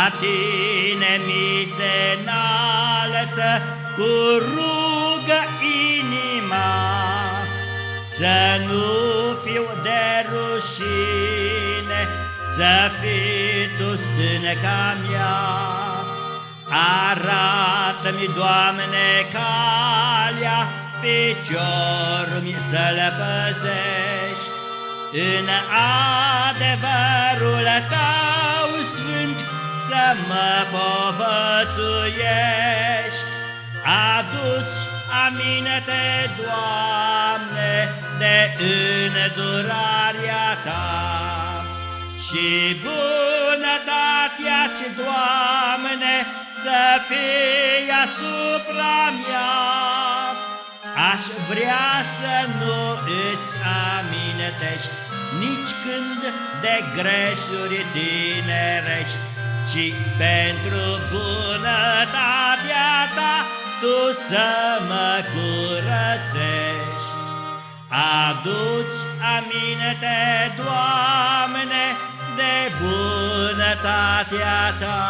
La tine mi se înalță cu rugă inima, Să nu fiu de rușine, să fii tu stânca mea. Arată-mi, Doamne, calea, piciorul-mi să-l păzești, În adevărul tău sfânt să mă povățuiești. Aduți aminte, Doamne, de îndurarea Ta și bunătatea-ți, Doamne, să fie asupra mea. Aș vrea să nu îți amintești nici când de greșuri tinerești, ci pentru bunătatea ta tu să mă curățești. Aduți aminte, Doamne, de bunătatea ta,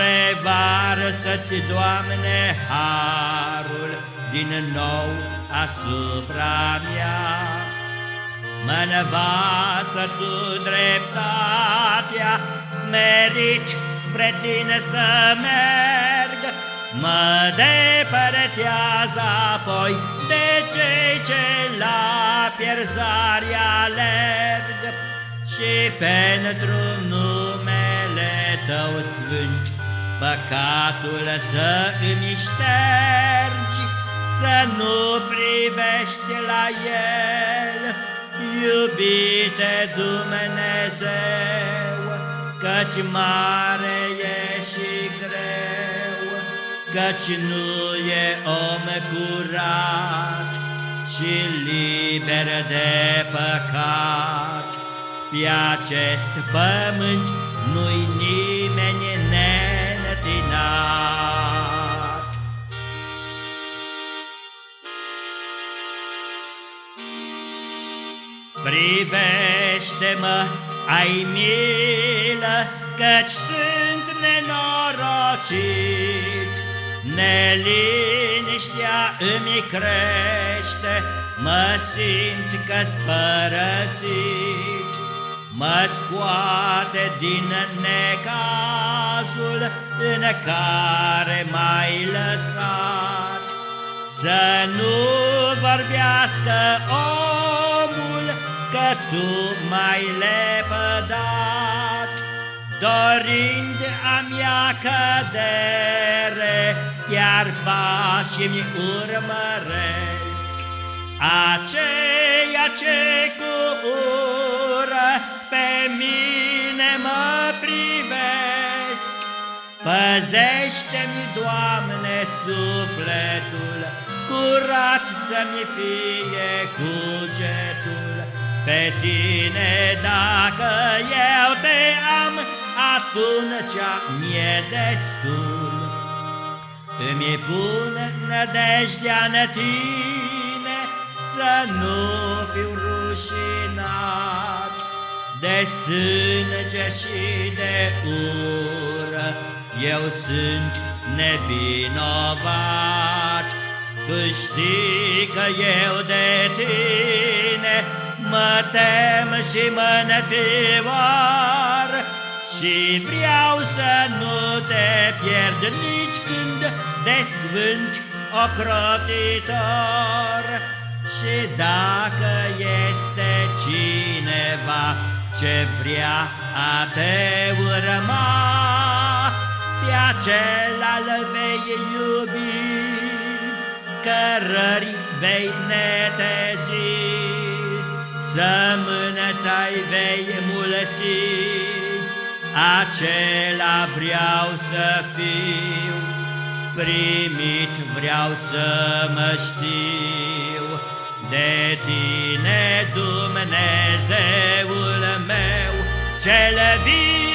Revarsă-ți, Doamne, harul din nou asupra mea. mă învață Tu dreptatea, smerit spre Tine să merg, Mă depărtează apoi de cei ce la pierzare alerg. Și pentru numele Tău sfânt Păcatul să îmi ștergi Să nu privești la el. Iubite Dumnezeu Căci mare e și greu Căci nu e om curat Și liber de păcat Pe acest pământ nu-i nimeni neîntinat. Privește-mă, ai milă, căci sunt nenorocit, Neliniștea îmi crește, mă simt că-s părăsit. Mă scoate din necazul în care m-ai lăsat, Să nu vorbească omul că tu m-ai lepădat, Dorind a mea cădere, chiar pașii-mi urmăresc, Aceia ce cu ură pe mine mă privesc. Păzește-mi, Doamne, sufletul, curat să-mi fie cugetul. Pe tine dacă eu te am, atunci mi-e destul. Îmi pun nădejdea în tine, să nu fiu rușinat. De sânge și de ură eu sunt nevinovat. Tu știi că eu de tine mă tem și mă nefioar Și vreau să nu te pierd nici când de sfânt ocrotitor. Și dacă este cineva ce vrea a te urma, pe acela îl vei iubi, cărări vei netezi, sămânăța-i vei mulți, acela vreau să fiu, primit vreau să mă știu, de tine Dumnezeul meu, cel vii.